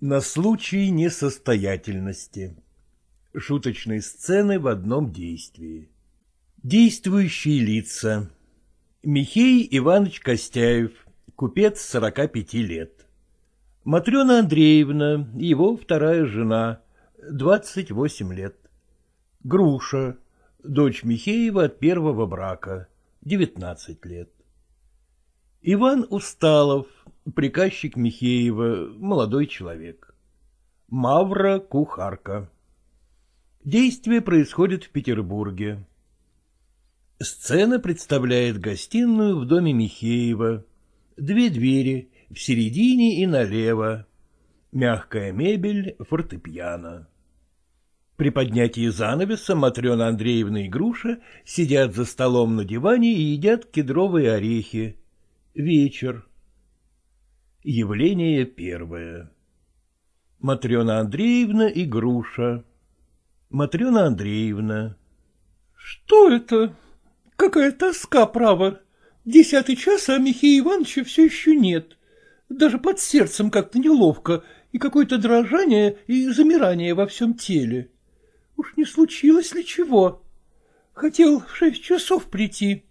На случай несостоятельности. Шуточные сцены в одном действии. Действующие лица. Михей Иванович Костяев, купец 45 лет. Матрена Андреевна, его вторая жена, 28 лет. Груша, дочь Михеева от первого брака, 19 лет. Иван Усталов, приказчик Михеева, молодой человек. Мавра — кухарка. Действие происходит в Петербурге. Сцена представляет гостиную в доме Михеева. Две двери, в середине и налево. Мягкая мебель, фортепиано. При поднятии занавеса Матрена Андреевна и Груша сидят за столом на диване и едят кедровые орехи. Вечер. Явление первое. Матрена Андреевна и Груша. Матрена Андреевна. — Что это? Какая тоска, право. Десятый час, а Михея Ивановича все еще нет. Даже под сердцем как-то неловко, и какое-то дрожание и замирание во всем теле. Уж не случилось ли чего? Хотел в шесть часов прийти.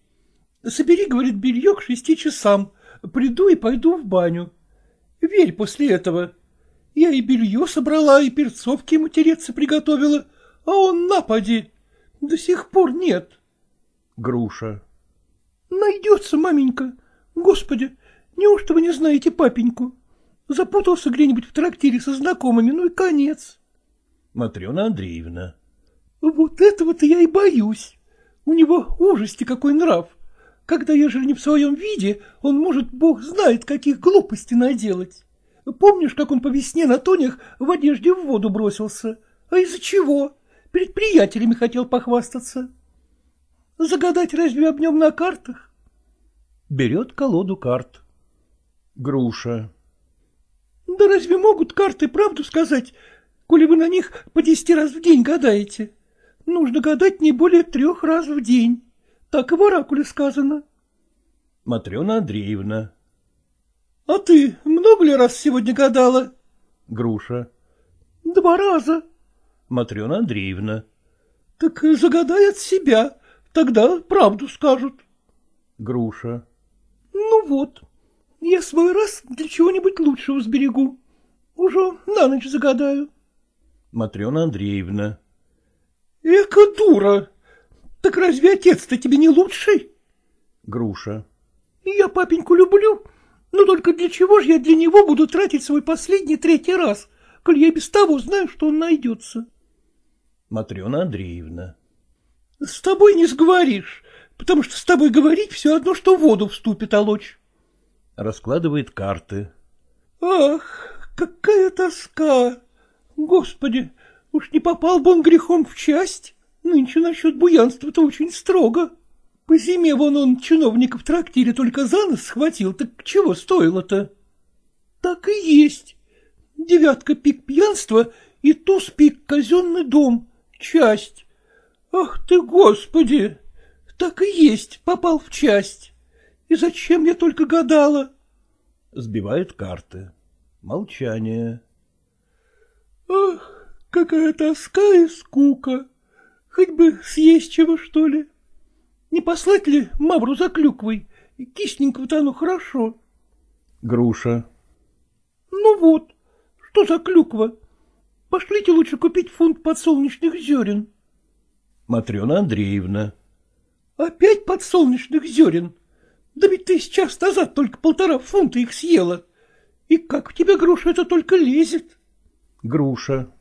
Собери, говорит, белье к шести часам. Приду и пойду в баню. Верь после этого. Я и белье собрала, и перцовки ему тереться приготовила, а он напади. До сих пор нет. Груша. Найдется, маменька. Господи, неужто вы не знаете папеньку? Запутался где-нибудь в трактире со знакомыми, ну и конец. Матрена Андреевна. Вот этого-то я и боюсь. У него ужасти какой нрав. Когда ежели не в своем виде, он может, бог знает, каких глупостей наделать. Помнишь, как он по весне на тонях в одежде в воду бросился? А из-за чего? Перед приятелями хотел похвастаться. Загадать разве об нем на картах? Берет колоду карт. Груша. Да разве могут карты правду сказать, коли вы на них по десяти раз в день гадаете? Нужно гадать не более трех раз в день. Так и в оракуле сказано. Матрена Андреевна. — А ты много ли раз сегодня гадала? Груша. — Два раза. Матрена Андреевна. — Так загадай от себя, тогда правду скажут. Груша. — Ну вот, я свой раз для чего-нибудь лучшего сберегу. Уже на ночь загадаю. Матрена Андреевна. — Эка дура! Так разве отец-то тебе не лучший? Груша. Я папеньку люблю, но только для чего же я для него буду тратить свой последний третий раз, коль я без того знаю, что он найдется? Матрена Андреевна. С тобой не сговоришь, потому что с тобой говорить все одно, что в воду вступит олочь. Раскладывает карты. Ах, какая тоска! Господи, уж не попал бы он грехом в часть. Нынче насчет буянства-то очень строго. По зиме вон он чиновника в трактире только за нос схватил, так чего стоило-то? Так и есть. Девятка пик пьянства и туз пик казенный дом, часть. Ах ты, господи! Так и есть, попал в часть. И зачем я только гадала? Сбивают карты. Молчание. Ах, какая тоска и скука! Хоть бы съесть чего, что ли. Не послать ли Мавру за клюквой? Кисненького-то оно хорошо. Груша. Ну вот, что за клюква? Пошлите лучше купить фунт подсолнечных зерен. Матрена Андреевна. Опять подсолнечных зерен? Да ведь ты сейчас назад только полтора фунта их съела. И как в тебя, груша, это только лезет? Груша.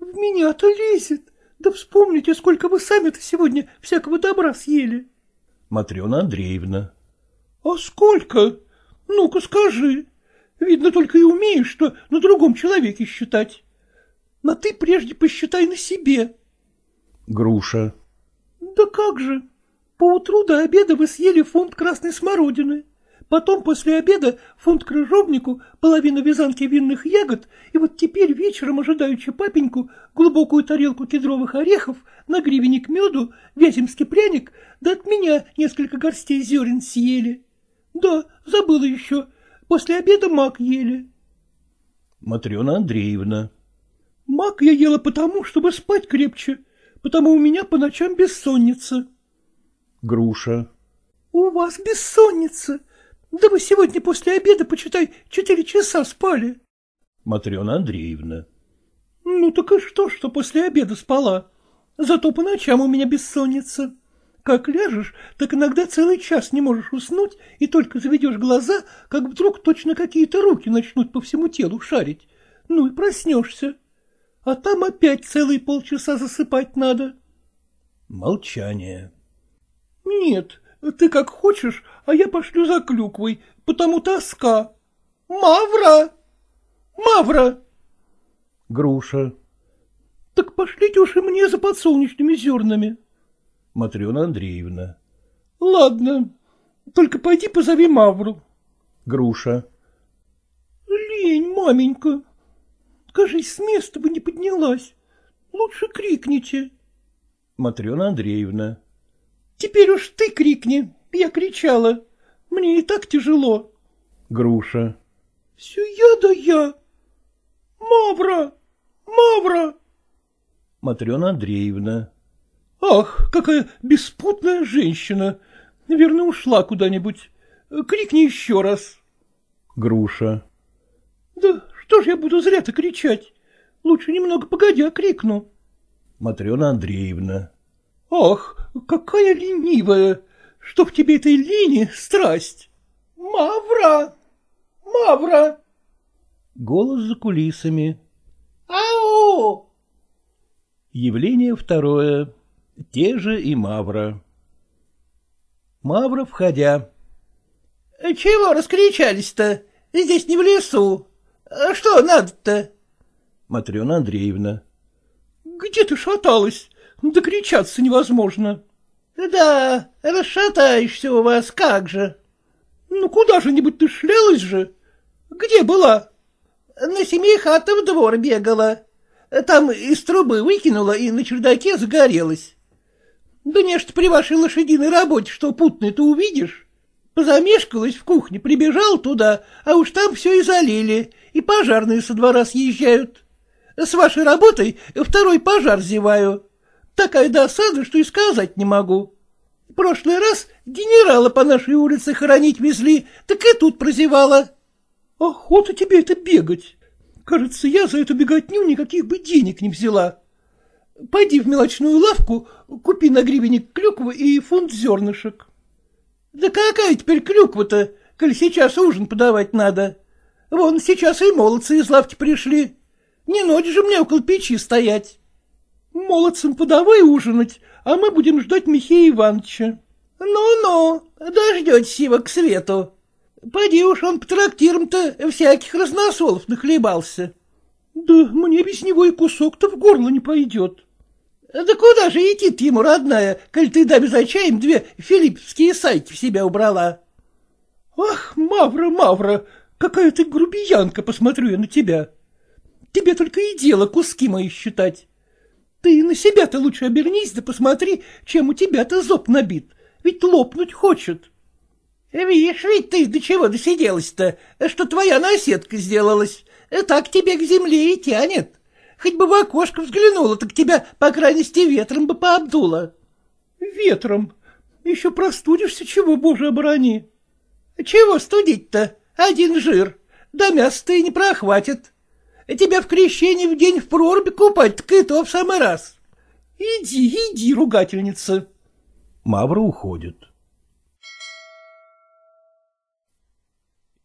В меня-то лезет. Да вспомните, сколько вы сами-то сегодня всякого добра съели. Матрена Андреевна. — А сколько? Ну-ка скажи. Видно, только и умеешь, что на другом человеке считать. Но ты прежде посчитай на себе. Груша. — Да как же? Поутру до обеда вы съели фунт красной смородины. Потом после обеда фунт крыжовнику, половину вязанки винных ягод, и вот теперь вечером, ожидаючи папеньку, глубокую тарелку кедровых орехов, на гривенник меду, вяземский пряник, да от меня несколько горстей зерен съели. Да, забыла еще, после обеда мак ели. Матрена Андреевна. Мак я ела потому, чтобы спать крепче, потому у меня по ночам бессонница. Груша. У вас бессонница. Да вы сегодня после обеда, почитай, четыре часа спали. Матрена Андреевна. Ну так и что, что после обеда спала? Зато по ночам у меня бессонница. Как ляжешь, так иногда целый час не можешь уснуть, и только заведешь глаза, как вдруг точно какие-то руки начнут по всему телу шарить. Ну и проснешься. А там опять целые полчаса засыпать надо. Молчание. Нет, ты как хочешь, а я пошлю за клюквой, потому тоска. Мавра! Мавра! Груша. Так пошлите уж и мне за подсолнечными зернами. Матрена Андреевна. Ладно, только пойди позови Мавру. Груша. Лень, маменька. Кажись, с места бы не поднялась. Лучше крикните. Матрена Андреевна. Теперь уж ты крикни. Я кричала. Мне и так тяжело. Груша. Все я да я. Мавра! Мавра! Матрена Андреевна. Ах, какая беспутная женщина! Наверное, ушла куда-нибудь. Крикни еще раз. Груша. Да что ж я буду зря-то кричать? Лучше немного погодя крикну. Матрена Андреевна. Ах, какая ленивая! Что в тебе этой лени страсть? Мавра! Мавра! Голос за кулисами. Ау! Явление второе. Те же и Мавра. Мавра, входя. — Чего раскричались-то? Здесь не в лесу. А что надо-то? Матрена Андреевна. — Где ты шаталась? Докричаться невозможно. — Да, расшатаешься у вас, как же. — Ну, куда же-нибудь ты шлялась же? Где была? — На Семихатов двор бегала. Там из трубы выкинула и на чердаке загорелась. Да не что при вашей лошадиной работе, что путное-то увидишь. Позамешкалась в кухне, прибежал туда, а уж там все и залили, и пожарные со двора съезжают. С вашей работой второй пожар зеваю. Такая досада, что и сказать не могу. В прошлый раз генерала по нашей улице хоронить везли, так и тут прозевала. Охота тебе это бегать. Кажется, я за эту беготню никаких бы денег не взяла. Пойди в мелочную лавку, купи на гривенник клюквы и фунт зернышек. Да какая теперь клюква-то, коль сейчас ужин подавать надо? Вон сейчас и молодцы из лавки пришли. Не ночь же мне около печи стоять. Молодцам подавай ужинать, а мы будем ждать Михея Ивановича. Ну-ну, дождетесь его к свету. Пойди уж он по трактирам-то всяких разносолов нахлебался. Да мне без него и кусок-то в горло не пойдет. Да куда же идти ему, родная, коль ты даме за чаем две филипповские сайки в себя убрала? Ах, Мавра, Мавра, какая ты грубиянка, посмотрю я на тебя. Тебе только и дело куски мои считать. Ты на себя-то лучше обернись да посмотри, чем у тебя-то зоб набит, ведь лопнуть хочет. Видишь, ведь ты до чего досиделась-то, что твоя наседка сделалась, так тебе к земле и тянет. Хоть бы в окошко взглянула, так тебя, по крайности, ветром бы пообдуло. — Ветром? Еще простудишься, чего, боже, оборони. — Чего студить-то? Один жир. Да мясо-то и не прохватит. Тебя в крещении в день в проруби купать, так и то в самый раз. Иди, иди, ругательница. Мавра уходит.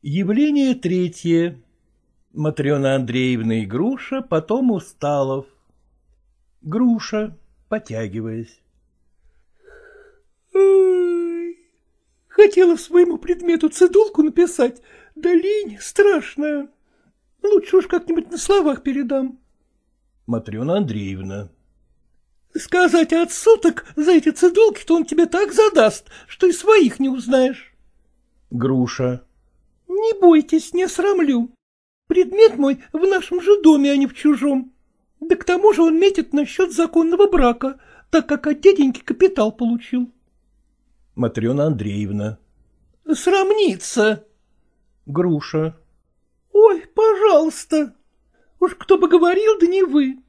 Явление третье. Матрена Андреевна и Груша, потом Усталов. Груша, потягиваясь. Хотела своему предмету цедулку написать, да лень страшная. Лучше уж как-нибудь на словах передам. Матрена Андреевна. Сказать отцу так за эти цедулки-то он тебе так задаст, что и своих не узнаешь. Груша. Не бойтесь, не срамлю. Предмет мой в нашем же доме, а не в чужом. Да к тому же он метит насчет законного брака, так как от дяденьки капитал получил. Матрена Андреевна. Срамниться. Груша. Ой, пожалуйста. Уж кто бы говорил, да не вы.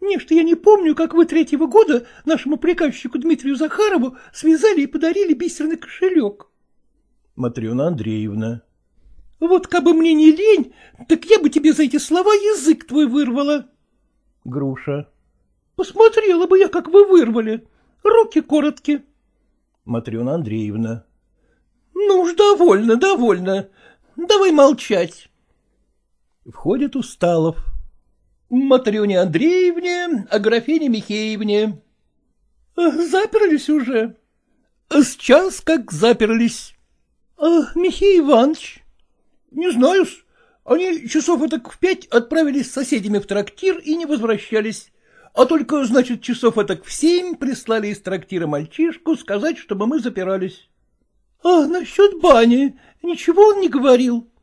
Не, что я не помню, как вы третьего года нашему приказчику Дмитрию Захарову связали и подарили бисерный кошелек. Матрена Андреевна. Вот как бы мне не лень, так я бы тебе за эти слова язык твой вырвала. Груша. Посмотрела бы я, как вы вырвали. Руки короткие. Матрена Андреевна. Ну уж довольно, довольно. Давай молчать. Входит Усталов. Матрёне Андреевне, а графине Михеевне. Заперлись уже. С час как заперлись. А Михей Иванович? Не знаю -с. Они часов так в пять отправились с соседями в трактир и не возвращались. А только, значит, часов так в семь прислали из трактира мальчишку сказать, чтобы мы запирались. — А насчет бани ничего он не говорил? —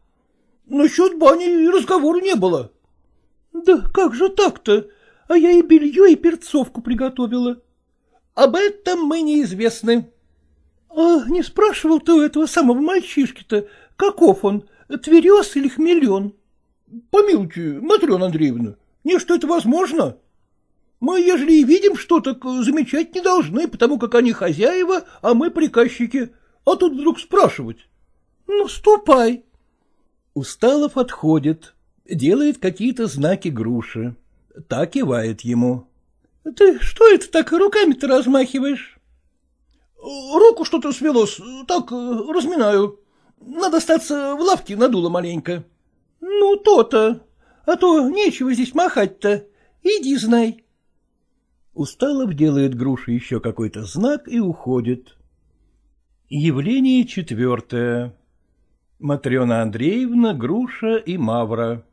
Насчет бани разговора не было. — Да как же так-то? А я и белье, и перцовку приготовила. — Об этом мы неизвестны. — А не спрашивал ты у этого самого мальчишки-то, каков он, тверез или хмелен? — Помилуйте, Матрена Андреевна, не что это возможно? Мы, ежели и видим что, так замечать не должны, потому как они хозяева, а мы приказчики. А тут вдруг спрашивать. Ну, ступай. Усталов отходит, делает какие-то знаки груши. Так кивает ему. — Ты что это так руками-то размахиваешь? — Руку что-то свелось, так разминаю. Надо остаться в лавке надуло маленько. — Ну, то-то. А то нечего здесь махать-то. Иди знай. Усталов делает груши еще какой-то знак и уходит. Явление четвертое. Матрена Андреевна, Груша и Мавра.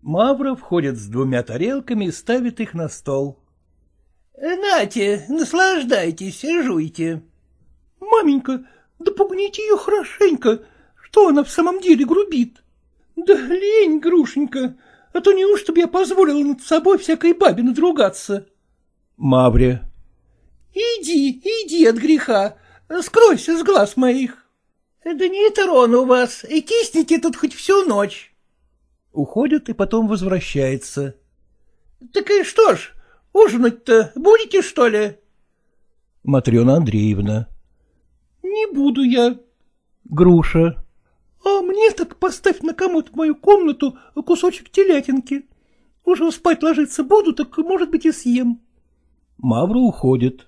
Мавра входит с двумя тарелками и ставит их на стол. — Нате, наслаждайтесь, жуйте. — Маменька, да пугните ее хорошенько, что она в самом деле грубит. Да лень, Грушенька, а то неужто б я позволила над собой всякой бабе надругаться? Мавре. — Иди, иди от греха, скройся с глаз моих. — Да не трону вас, и кисните тут хоть всю ночь. Уходит и потом возвращается. — Так и что ж, ужинать-то будете, что ли? Матрена Андреевна. — Не буду я. Груша. — А мне так поставь на комод в мою комнату кусочек телятинки. Уже спать ложиться буду, так, может быть, и съем. Мавра уходит.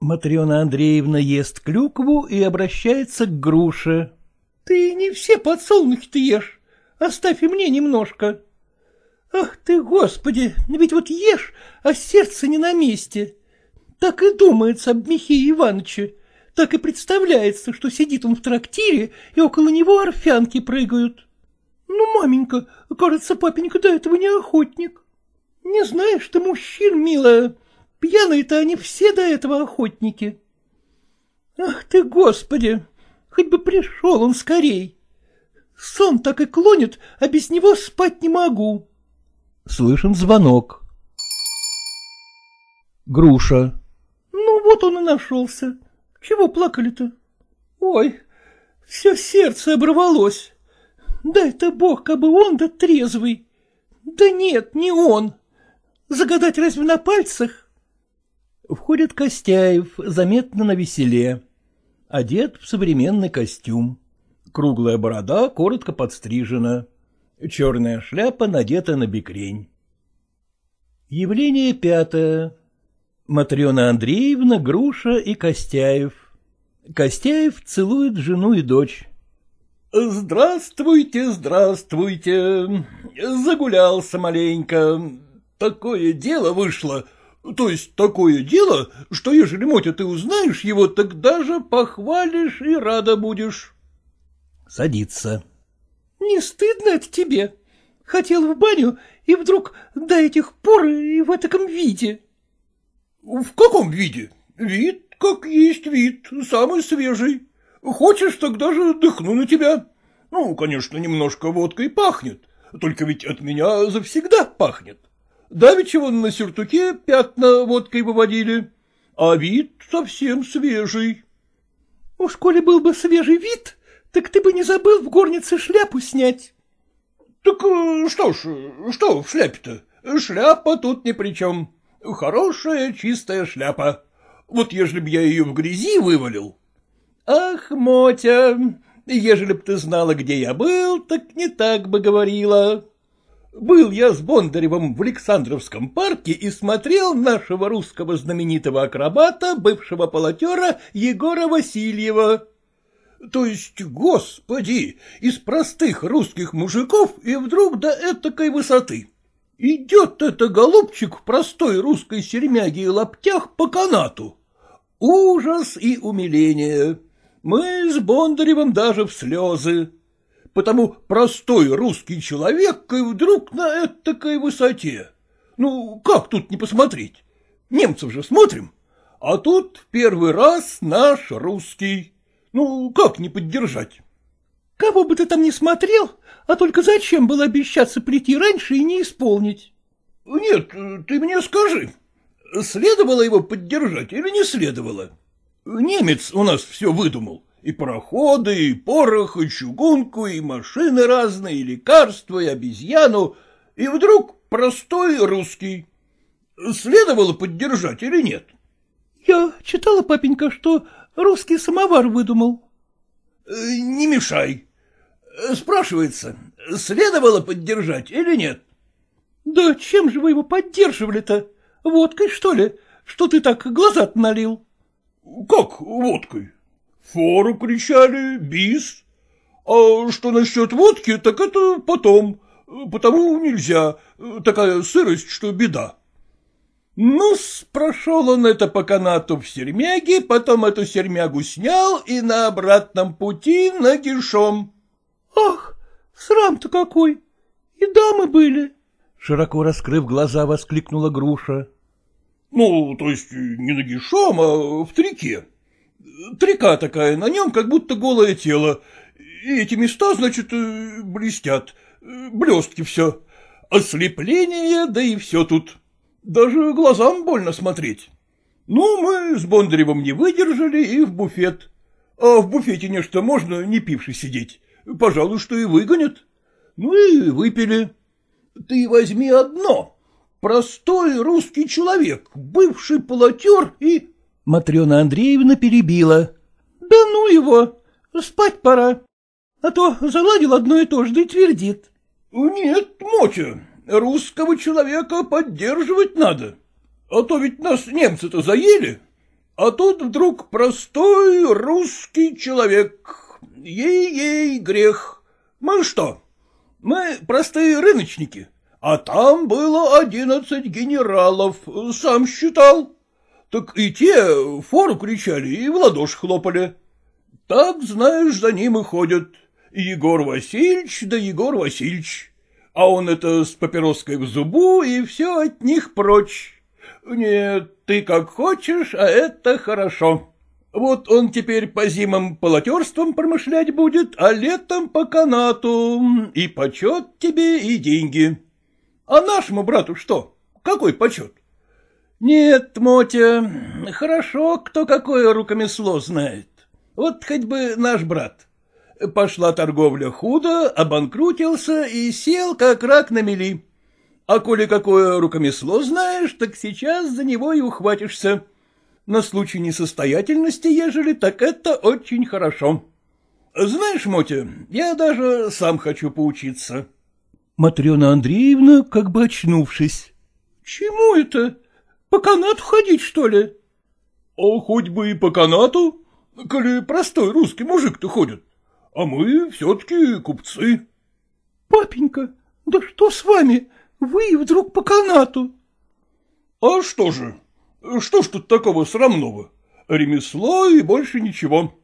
Матрена Андреевна ест клюкву и обращается к груше. — Ты не все подсолнухи-то ешь. Оставь и мне немножко. Ах ты, господи, ведь вот ешь, а сердце не на месте. Так и думается об Михее Ивановиче. Так и представляется, что сидит он в трактире, и около него орфянки прыгают. Ну, маменька, кажется, папенька до этого не охотник. Не знаешь ты мужчин, милая, Пьяные-то они все до этого охотники. Ах ты, господи, хоть бы пришел он скорей. Сон так и клонит, а без него спать не могу. Слышен звонок. Груша. Ну, вот он и нашелся. Чего плакали-то? Ой, все сердце оборвалось. Дай-то бог, кабы он да трезвый. Да нет, не он. Загадать разве на пальцах? Входит Костяев, заметно на веселе. Одет в современный костюм. Круглая борода коротко подстрижена. Черная шляпа надета на бекрень. Явление пятое. Матрена Андреевна, Груша и Костяев. Костяев целует жену и дочь. — Здравствуйте, здравствуйте. Загулялся маленько. Такое дело вышло. То есть такое дело, что ежели, Мотя, ты узнаешь его, так даже похвалишь и рада будешь. Садится. — Не стыдно это тебе? Хотел в баню, и вдруг до этих пор и в таком виде. — В каком виде? Вид, как есть вид, самый свежий. Хочешь, тогда же дыхну на тебя. Ну, конечно, немножко водкой пахнет, только ведь от меня завсегда пахнет. — Давеча вон на сюртуке пятна водкой выводили, а вид совсем свежий. — Уж коли был бы свежий вид, так ты бы не забыл в горнице шляпу снять. — Так э, что ж, что в шляпе-то? Шляпа тут ни при чем. Хорошая чистая шляпа. Вот ежели б я ее в грязи вывалил. Ах, Мотя, ежели б ты знала, где я был, так не так бы говорила. Был я с Бондаревым в Александровском парке и смотрел нашего русского знаменитого акробата, бывшего полотера Егора Васильева. То есть, господи, из простых русских мужиков и вдруг до этакой высоты. Идет это голубчик в простой русской сермяге и лаптях по канату. Ужас и умиление. Мы с Бондаревым даже в слезы. Потому простой русский человек и вдруг на этакой высоте. Ну, как тут не посмотреть? Немцев же смотрим. А тут первый раз наш русский. Ну, как не поддержать? Кого бы ты там не смотрел, а только зачем было обещаться прийти раньше и не исполнить? Нет, ты мне скажи, следовало его поддержать или не следовало? Немец у нас все выдумал. И пароходы, и порох, и чугунку, и машины разные, и лекарства, и обезьяну. И вдруг простой русский. Следовало поддержать или нет? Я читала, папенька, что русский самовар выдумал. Э, не мешай. Спрашивается, следовало поддержать или нет? Да чем же вы его поддерживали-то? Водкой, что ли? Что ты так глаза налил? Как водкой? Фору кричали, бис. А что насчет водки, так это потом, потому нельзя, такая сырость, что беда. ну прошел он это по канату в сермяге, потом эту сермягу снял и на обратном пути нагишом. — Ах, срам-то какой! И дамы были! — широко раскрыв глаза, воскликнула груша. — Ну, то есть не нагишом, а в трике. Трека такая на нем, как будто голое тело. И эти места, значит, э, блестят. Блестки все. Ослепление, да и все тут. Даже глазам больно смотреть. Ну, мы с Бондаревым не выдержали и в буфет. А в буфете нечто можно, не пивши сидеть. Пожалуй, что и выгонят. Ну и выпили. Ты возьми одно. Простой русский человек, бывший полотер и Матрена Андреевна перебила. — Да ну его, спать пора, а то заладил одно и то же, да и твердит. — Нет, Мотя, русского человека поддерживать надо, а то ведь нас немцы-то заели, а тут вдруг простой русский человек. Ей-ей, грех. Мы что? Мы простые рыночники, а там было одиннадцать генералов, сам считал. Так и те фору кричали и в ладоши хлопали. Так, знаешь, за ним и ходят. Егор Васильевич да Егор Васильевич. А он это с папироской в зубу, и все от них прочь. Нет, ты как хочешь, а это хорошо. Вот он теперь по зимам полотерством промышлять будет, а летом по канату. И почет тебе, и деньги. А нашему брату что? Какой почет? Нет, Мотя, хорошо, кто какое рукомесло знает. Вот хоть бы наш брат. Пошла торговля худо, обанкрутился и сел, как рак на мели. А коли какое рукомесло знаешь, так сейчас за него и ухватишься. На случай несостоятельности, ежели, так это очень хорошо. Знаешь, Мотя, я даже сам хочу поучиться. Матрена Андреевна, как бы очнувшись. — Чему это? По канату ходить, что ли? — А хоть бы и по канату, коли простой русский мужик-то ходит. А мы все-таки купцы. — Папенька, да что с вами? Вы вдруг по канату. — А что же? Что ж тут такого срамного? Ремесло и больше ничего.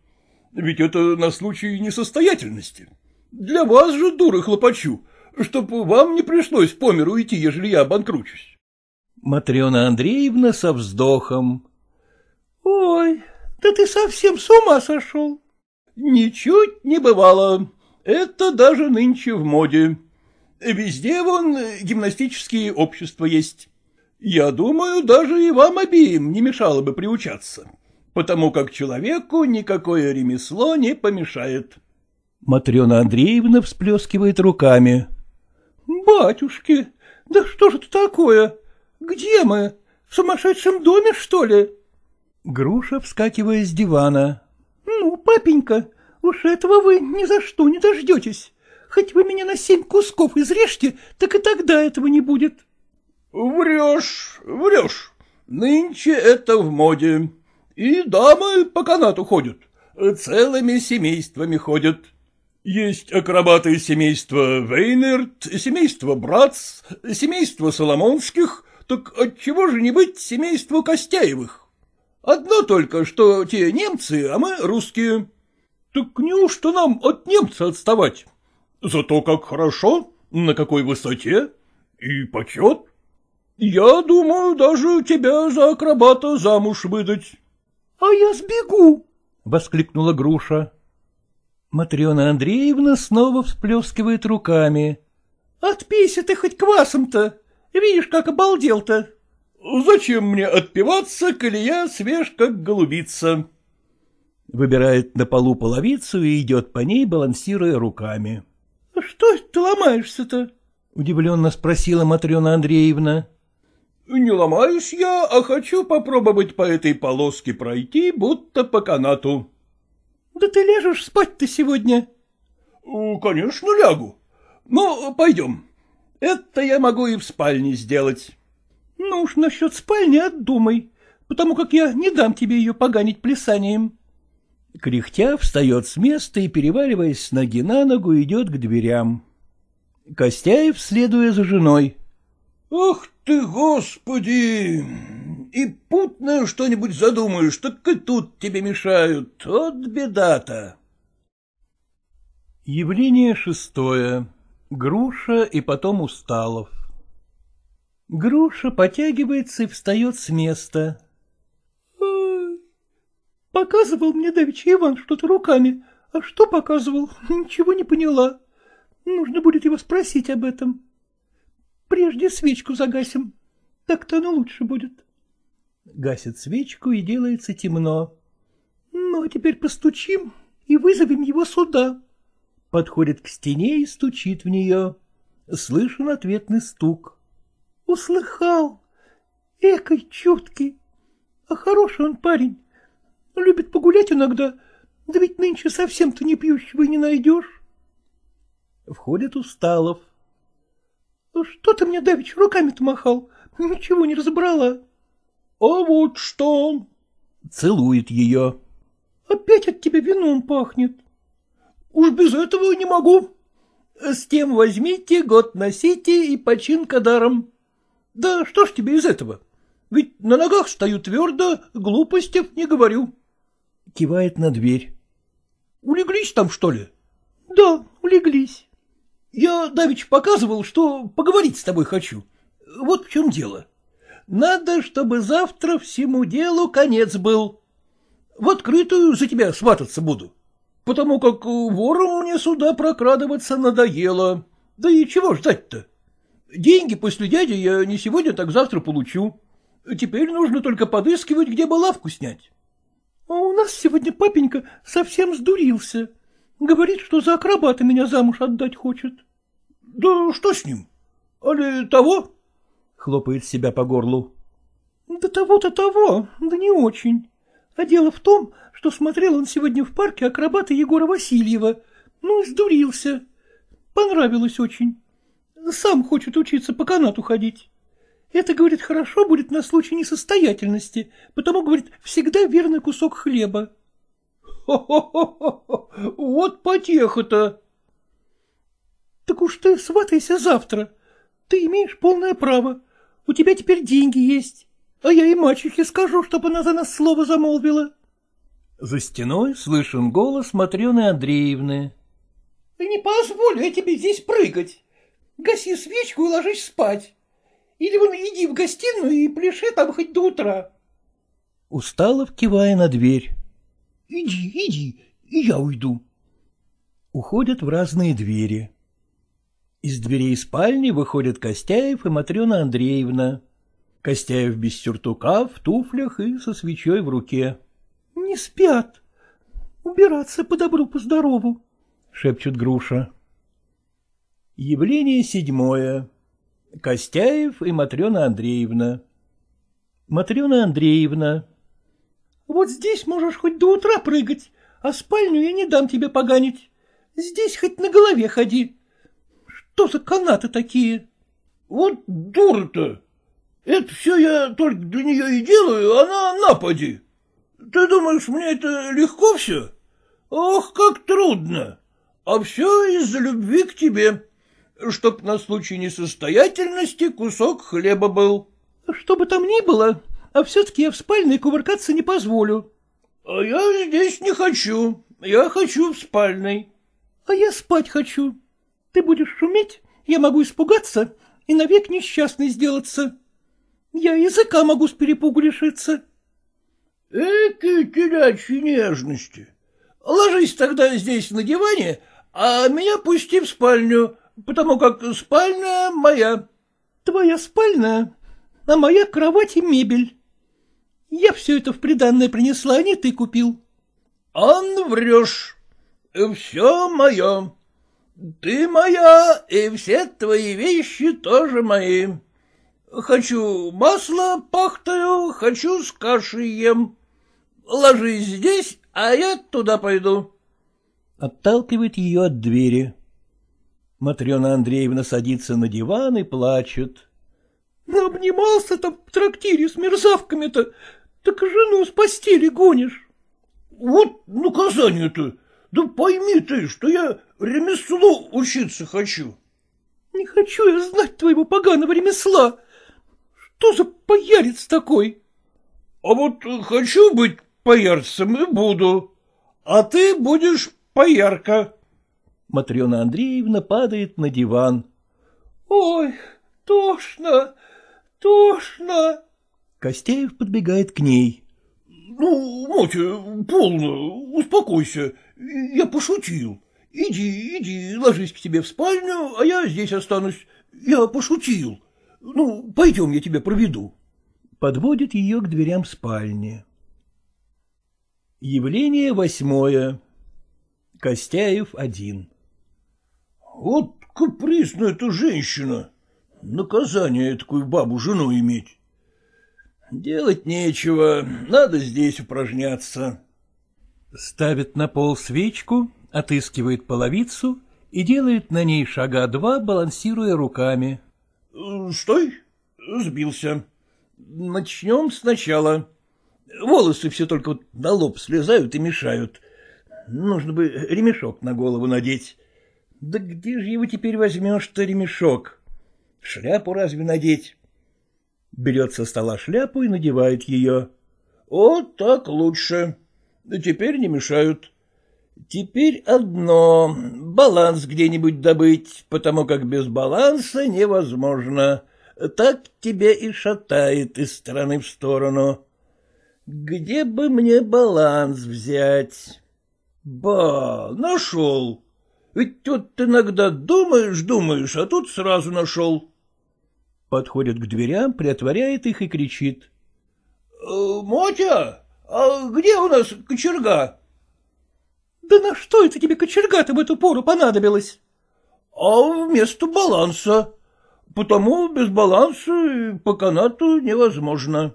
Ведь это на случай несостоятельности. Для вас же, дуры, хлопочу, чтоб вам не пришлось по миру идти, ежели я обанкручусь. Матрена Андреевна со вздохом. — Ой, да ты совсем с ума сошел. — Ничуть не бывало. Это даже нынче в моде. Везде вон гимнастические общества есть. Я думаю, даже и вам обеим не мешало бы приучаться, потому как человеку никакое ремесло не помешает. Матрена Андреевна всплескивает руками. Батюшки, да что же это такое? Где мы? В сумасшедшем доме, что ли? Груша, вскакивая с дивана. — Ну, папенька, уж этого вы ни за что не дождетесь. Хоть вы меня на семь кусков изрежьте, так и тогда этого не будет. — Врешь, врешь. Нынче это в моде. И дамы по канату ходят. Целыми семействами ходят. Есть акробаты семейства Вейнерт, семейство Братц, семейство Соломонских, так отчего же не быть семейству Костяевых? Одно только, что те немцы, а мы русские. Так неужто нам от немца отставать? Зато как хорошо, на какой высоте и почет. Я думаю, даже тебя за акробата замуж выдать. — А я сбегу! — воскликнула груша. Матрена Андреевна снова всплескивает руками. — Отпейся ты хоть квасом-то! Видишь, как обалдел-то! — Зачем мне отпиваться, коли я свеж, как голубица? Выбирает на полу половицу и идет по ней, балансируя руками. — Что ты ломаешься-то? — удивленно спросила Матрена Андреевна. — Не ломаюсь я, а хочу попробовать по этой полоске пройти, будто по канату. — Да ты ляжешь спать-то сегодня? — Конечно, лягу. Ну, пойдем. Это я могу и в спальне сделать. — Ну уж насчет спальни отдумай, потому как я не дам тебе ее поганить плясанием. Кряхтя встает с места и, переваливаясь с ноги на ногу, идет к дверям. Костяев, следуя за женой. — Ах ты, господи! И путное что-нибудь задумаешь, так и тут тебе мешают. Вот беда-то. Явление шестое. Груша и потом Усталов. Груша потягивается и встает с места. — Показывал мне давеча Иван что-то руками. А что показывал, ничего не поняла. Нужно будет его спросить об этом. Прежде свечку загасим, так-то оно лучше будет. Гасит свечку и делается темно. Ну, а теперь постучим и вызовем его сюда. Подходит к стене и стучит в нее. Слышен ответный стук. Услыхал. Экой чуткий. А хороший он парень. Любит погулять иногда, да ведь нынче совсем-то не пьющего не найдешь. Входит Усталов. — Что ты мне давеча руками-то махал? Ничего не разобрала. — А вот что? Целует ее. — Опять от тебя вином пахнет. — Уж без этого не могу. С тем возьмите, год носите и починка даром. Да что ж тебе из этого? Ведь на ногах стою твердо, глупостей не говорю. Кивает на дверь. — Улеглись там, что ли? — Да, улеглись. — Я давеча показывал, что поговорить с тобой хочу. Вот в чем дело. Надо, чтобы завтра всему делу конец был. В открытую за тебя свататься буду, потому как вором мне сюда прокрадываться надоело. Да и чего ждать-то? Деньги после дяди я не сегодня, так завтра получу. Теперь нужно только подыскивать, где бы лавку снять. — А у нас сегодня папенька совсем сдурился. Говорит, что за акробата меня замуж отдать хочет. — Да что с ним? Али того? — хлопает себя по горлу. — Да того-то того, да не очень. А дело в том, что смотрел он сегодня в парке акробата Егора Васильева. Ну, сдурился. Понравилось очень. Сам хочет учиться по канату ходить. Это, говорит, хорошо будет на случай несостоятельности, потому, говорит, всегда верный кусок хлеба. Хо-хо-хо! Вот потеха-то! Так уж ты сватайся завтра. Ты имеешь полное право. У тебя теперь деньги есть. А я и мачехе скажу, чтобы она за нас слово замолвила. За стеной слышен голос Матрены Андреевны. — Не позволю я тебе здесь прыгать. Гаси свечку и ложись спать. Или вон иди в гостиную и пляши там хоть до утра. Усталов, кивая на дверь. — Иди, иди, и я уйду. Уходят в разные двери. Из дверей спальни выходят Костяев и Матрена Андреевна. Костяев без сюртука, в туфлях и со свечой в руке. — Не спят. Убираться по добру, по здорову, — шепчет Груша. Явление седьмое. Костяев и Матрена Андреевна. Матрена Андреевна. Вот здесь можешь хоть до утра прыгать, а спальню я не дам тебе поганить. Здесь хоть на голове ходи. Что за канаты такие? Вот дура-то. Это все я только для нее и делаю, она напади. Ты думаешь, мне это легко все? Ох, как трудно. А все из-за любви к тебе, чтоб на случай несостоятельности кусок хлеба был. Что бы там ни было, а все-таки я в спальне кувыркаться не позволю. А я здесь не хочу, я хочу в спальной. А я спать хочу. Ты будешь шуметь, я могу испугаться и навек несчастный сделаться. Я языка могу с перепугу лишиться. Эки телячьи нежности. Ложись тогда здесь на диване, а меня пусти в спальню, потому как спальня моя. Твоя спальня, а моя кровать и мебель. Я все это в приданное принесла, а не ты купил. Он врешь. Все мое. Ты моя, и все твои вещи тоже мои. Хочу масло пахтаю, хочу с кашей ем. Ложись здесь, а я туда пойду. Отталкивает ее от двери. Матрена Андреевна садится на диван и плачет. Ну, — Обнимался там в трактире с мерзавками-то, так жену с постели гонишь. — Вот наказание-то. Да пойми ты, что я ремеслу учиться хочу. — Не хочу я знать твоего поганого ремесла. Что за поярец такой? — А вот хочу быть поярцем и буду, а ты будешь поярка. Матрена Андреевна падает на диван. — Ой, тошно, тошно. Костяев подбегает к ней. — Ну, Мотя, полно, успокойся, я пошутил. Иди, иди, ложись к тебе в спальню, а я здесь останусь. Я пошутил. Ну, пойдем, я тебя проведу. Подводит ее к дверям спальни. Явление восьмое. Костяев один. Вот капризная эта женщина. Наказание такую бабу жену иметь. Делать нечего, надо здесь упражняться. Ставит на пол свечку, отыскивает половицу и делает на ней шага два, балансируя руками. — Стой, сбился. Начнем сначала. Волосы все только вот на лоб слезают и мешают. Нужно бы ремешок на голову надеть. Да где же его теперь возьмешь-то ремешок? Шляпу разве надеть? Берет со стола шляпу и надевает ее. Вот так лучше. Теперь не мешают. Теперь одно — баланс где-нибудь добыть, потому как без баланса невозможно. Так тебя и шатает из стороны в сторону. Где бы мне баланс взять? Ба, нашел. Ведь вот иногда думаешь, думаешь, а тут сразу нашел. Подходит к дверям, приотворяет их и кричит. «Э, — Мотя, а где у нас кочерга? — Да на что это тебе кочерга-то в эту пору понадобилась? — А вместо баланса. Потому без баланса по канату невозможно.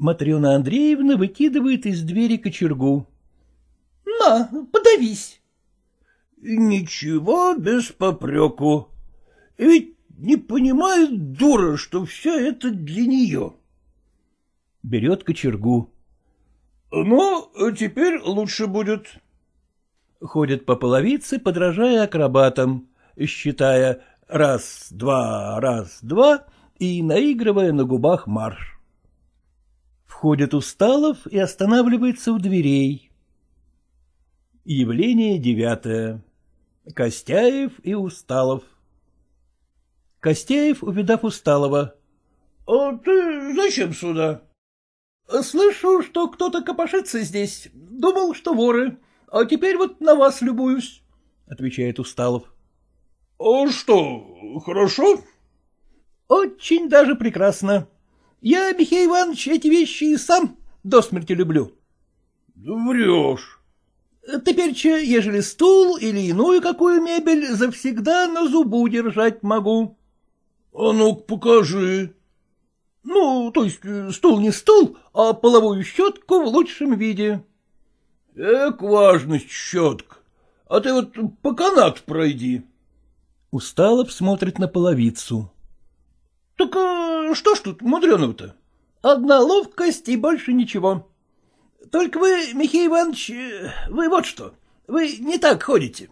Матрена Андреевна выкидывает из двери кочергу. — На, подавись. — Ничего без попреку. Ведь не понимает дура, что все это для нее. Берет кочергу. — Ну, теперь лучше будет. Ходит по половице, подражая акробатам, считая раз, два, раз, два и наигрывая на губах марш. Входит Усталов и останавливается у дверей. Явление девятое. Костяев и Усталов. Костяев, увидав Усталова. — А ты зачем сюда? — Слышу, что кто-то копошится здесь. Думал, что воры. А теперь вот на вас любуюсь, — отвечает Усталов. — А что, хорошо? — Очень даже прекрасно. Я, Михей Иванович, эти вещи и сам до смерти люблю. — Да врешь. Теперь-че, ежели стул или иную какую мебель, завсегда на зубу держать могу. — А ну-ка покажи. — Ну, то есть э, стул не стул, а половую щетку в лучшем виде. — Эк, важность щетка. А ты вот по канат пройди. Усталов смотрит на половицу. — Так а что ж тут мудреного-то? Одна ловкость и больше ничего. Только вы, Михей Иванович, вы вот что, вы не так ходите.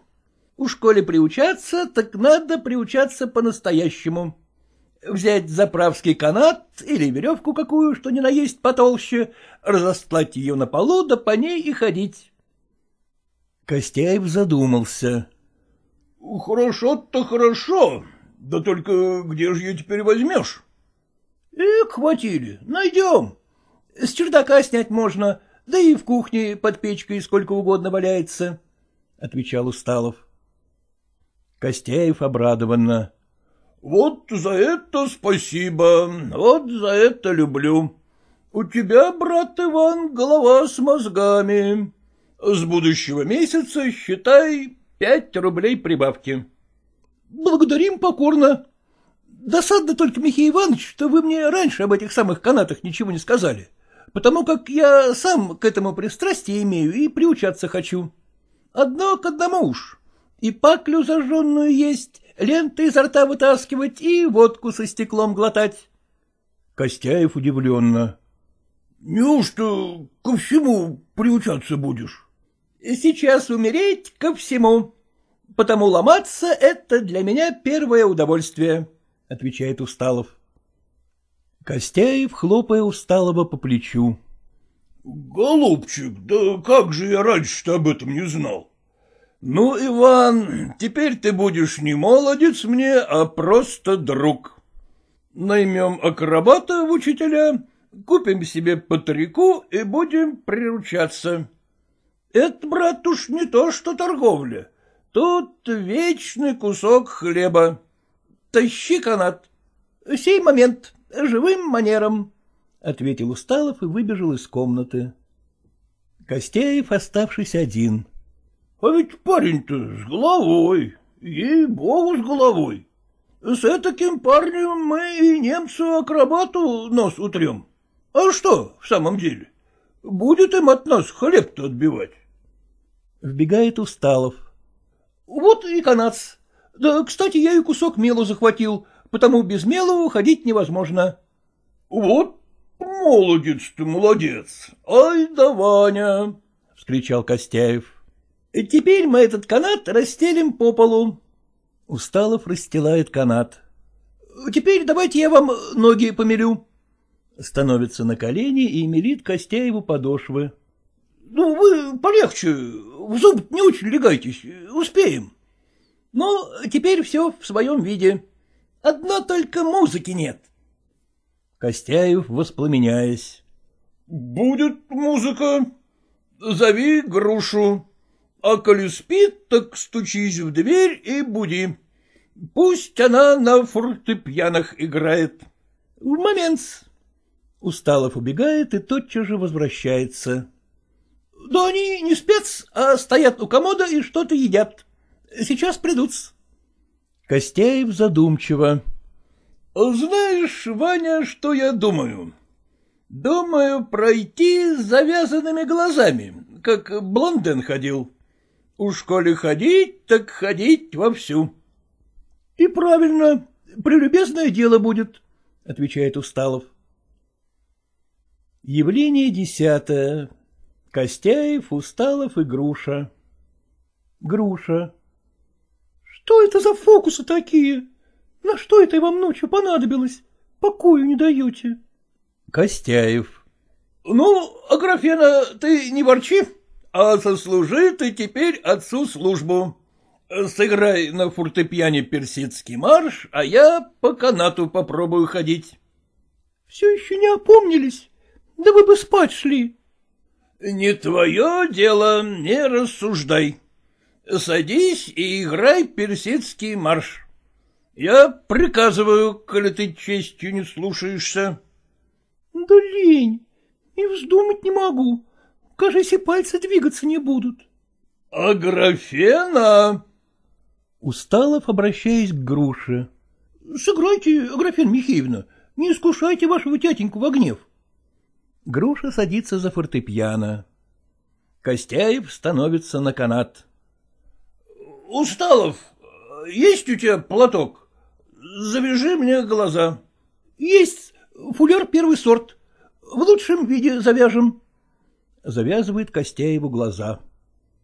У школе приучаться, так надо приучаться по-настоящему. Взять заправский канат или веревку какую, что ни на есть потолще, разостлать ее на полу, да по ней и ходить. Костяев задумался. — Хорошо-то хорошо, да только где же ее теперь возьмешь? — Эх, хватили, найдем. С чердака снять можно, да и в кухне под печкой сколько угодно валяется, — отвечал Усталов. Костяев обрадованно. — Вот за это спасибо, вот за это люблю. У тебя, брат Иван, голова с мозгами. С будущего месяца, считай, пять рублей прибавки. — Благодарим покорно. Досадно только, Михаил Иванович, что вы мне раньше об этих самых канатах ничего не сказали. — потому как я сам к этому пристрастие имею и приучаться хочу. Одно к одному уж. И паклю зажженную есть, ленты изо рта вытаскивать и водку со стеклом глотать. Костяев удивленно. — Неужто ко всему приучаться будешь? — Сейчас умереть ко всему. Потому ломаться — это для меня первое удовольствие, — отвечает Усталов. Костяев, хлопая усталого по плечу. — Голубчик, да как же я раньше-то об этом не знал? Ну, Иван, теперь ты будешь не молодец мне, а просто друг. Наймем акробата в учителя, купим себе по трику и будем приручаться. Это, брат, уж не то, что торговля. Тут вечный кусок хлеба. Тащи канат. Сей момент живым манером, — ответил Усталов и выбежал из комнаты. Костяев, оставшись один. — А ведь парень-то с головой, ей-богу, с головой. С таким парнем мы и немцу-акробату нос утрем. А что в самом деле? Будет им от нас хлеб-то отбивать. Вбегает Усталов. — Вот и канац. Да, кстати, я и кусок мела захватил потому без мела уходить невозможно. — Вот молодец ты, молодец. Ай да Ваня! — вскричал Костяев. — Теперь мы этот канат расстелим по полу. Усталов расстилает канат. — Теперь давайте я вам ноги помелю. Становится на колени и мелит Костяеву подошвы. — Ну, вы полегче, в зуб не очень легайтесь, успеем. — Ну, теперь все в своем виде. Одно только музыки нет. Костяев, воспламеняясь. — Будет музыка. Зови грушу. А коли спит, так стучись в дверь и буди. Пусть она на фортепьянах играет. — В момент. Усталов убегает и тотчас же возвращается. — Да они не спят, а стоят у комода и что-то едят. Сейчас придут. -с. Костяев задумчиво. — Знаешь, Ваня, что я думаю? Думаю пройти с завязанными глазами, как Блонден ходил. У школе ходить, так ходить вовсю. — И правильно, прелюбезное дело будет, — отвечает Усталов. Явление десятое. Костяев, Усталов и Груша. Груша. Что это за фокусы такие? На что это вам ночью понадобилось? Покою не даете. Костяев. — Ну, Аграфена, ты не ворчи, а сослужи ты теперь отцу службу. Сыграй на фортепиане персидский марш, а я по канату попробую ходить. — Все еще не опомнились? Да вы бы спать шли. — Не твое дело, не рассуждай. Садись и играй персидский марш. Я приказываю, коли ты честью не слушаешься. — Да лень, и вздумать не могу. Кажется, пальцы двигаться не будут. — Аграфена! Усталов, обращаясь к груше. — Сыграйте, Аграфена Михеевна, не искушайте вашего тятеньку в гнев. Груша садится за фортепиано. Костяев становится на канат. — Усталов, есть у тебя платок? Завяжи мне глаза. — Есть фуляр первый сорт. В лучшем виде завяжем. Завязывает Костяеву глаза.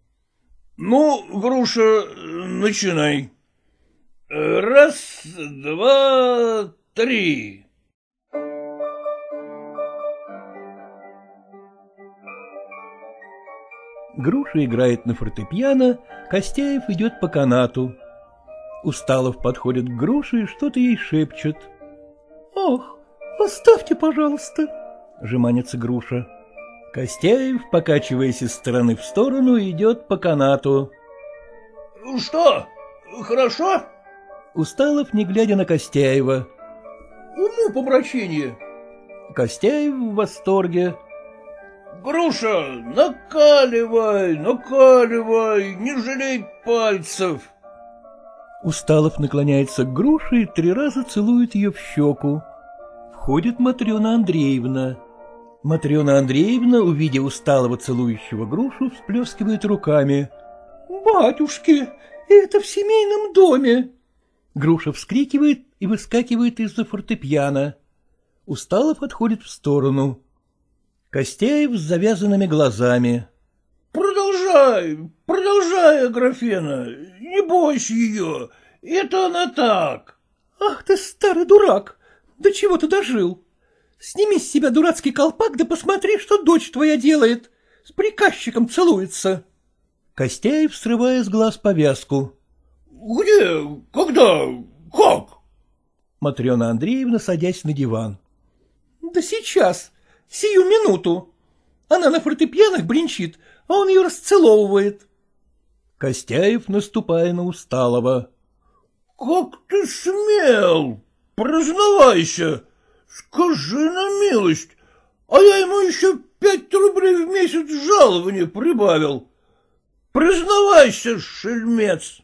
— Ну, Груша, начинай. Раз, два, три. Груша играет на фортепиано, Костяев идет по канату. Усталов подходит к груше и что-то ей шепчет. — Ох, оставьте, пожалуйста, — жеманится груша. Костяев, покачиваясь из стороны в сторону, идет по канату. — Что, хорошо? Усталов, не глядя на Костяева. — Уму помрачение. Костяев в восторге. Груша, накаливай, накаливай, не жалей пальцев. Усталов наклоняется к груше и три раза целует ее в щеку. Входит Матрена Андреевна. Матрена Андреевна, увидев усталого целующего грушу, всплескивает руками. — Батюшки, это в семейном доме. Груша вскрикивает и выскакивает из-за фортепиано. Усталов отходит в сторону. Костяев с завязанными глазами. — Продолжай, продолжай, Аграфена, не бойся ее, это она так. — Ах ты, старый дурак, до чего ты дожил? Сними с себя дурацкий колпак, да посмотри, что дочь твоя делает. С приказчиком целуется. Костяев, срывая с глаз повязку. — Где? Когда? Как? Матрена Андреевна, садясь на диван. — Да сейчас, Сию минуту. Она на фортепианах бренчит, а он ее расцеловывает. Костяев, наступая на Усталова. — Как ты смел? Признавайся. Скажи на милость, а я ему еще пять рублей в месяц жалования прибавил. Признавайся, шельмец.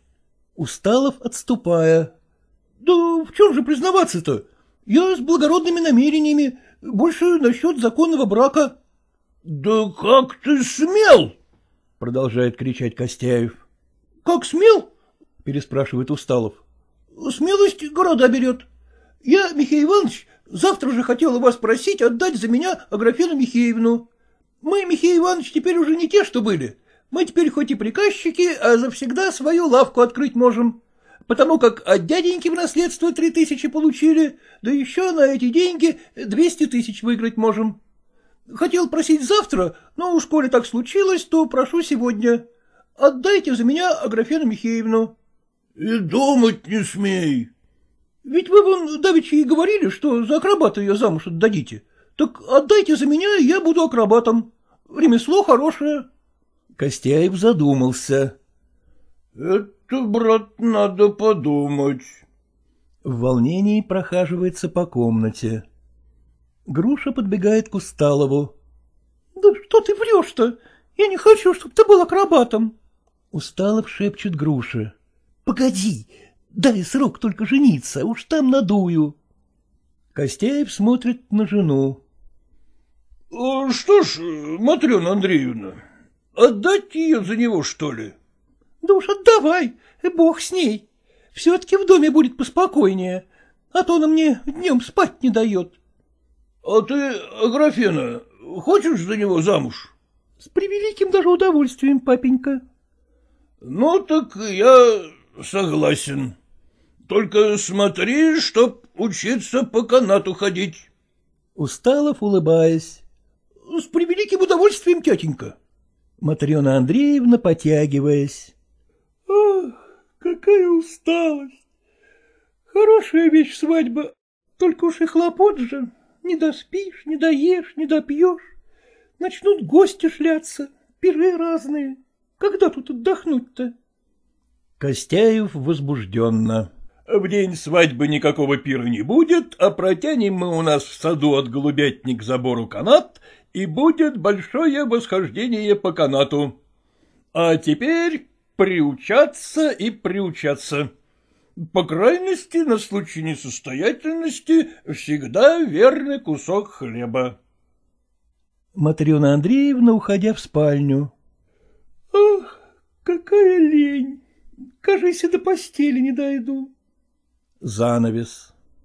Усталов, отступая. — Да в чем же признаваться-то? Я с благородными намерениями, больше насчет законного брака. — Да как ты смел? — продолжает кричать Костяев. — Как смел? — переспрашивает Усталов. — Смелость города берет. Я, Михаил Иванович, завтра же хотел вас просить отдать за меня Аграфену Михеевну. Мы, Михаил Иванович, теперь уже не те, что были. Мы теперь хоть и приказчики, а завсегда свою лавку открыть можем потому как от дяденьки в наследство три тысячи получили, да еще на эти деньги двести тысяч выиграть можем. Хотел просить завтра, но уж коли так случилось, то прошу сегодня. Отдайте за меня Аграфену Михеевну. — И думать не смей. — Ведь вы вон давеча и говорили, что за акробата ее замуж отдадите. Так отдайте за меня, и я буду акробатом. Ремесло хорошее. Костяев задумался. — Это, брат, надо подумать. В волнении прохаживается по комнате. Груша подбегает к Усталову. — Да что ты врешь-то? Я не хочу, чтобы ты был акробатом. Усталов шепчет Груше. — Погоди, дай срок только жениться, уж там надую. Костяев смотрит на жену. — Что ж, Матрена Андреевна, отдать ее за него, что ли? — да уж отдавай, бог с ней. Все-таки в доме будет поспокойнее, а то она мне днем спать не дает. — А ты, Аграфена, хочешь за него замуж? — С превеликим даже удовольствием, папенька. — Ну, так я согласен. Только смотри, чтоб учиться по канату ходить. Усталов, улыбаясь. — С превеликим удовольствием, тетенька. Матрена Андреевна, потягиваясь. Ах, какая усталость! Хорошая вещь свадьба, только уж и хлопот же. Не доспишь, не доешь, не допьешь. Начнут гости шляться, пиры разные. Когда тут отдохнуть-то? Костяев возбужденно. В день свадьбы никакого пира не будет, а протянем мы у нас в саду от голубятни к забору канат, и будет большое восхождение по канату. А теперь приучаться и приучаться. По крайности, на случай несостоятельности, всегда верный кусок хлеба. Матрена Андреевна, уходя в спальню. — Ах, какая лень! Кажется, до постели не дойду. Занавес.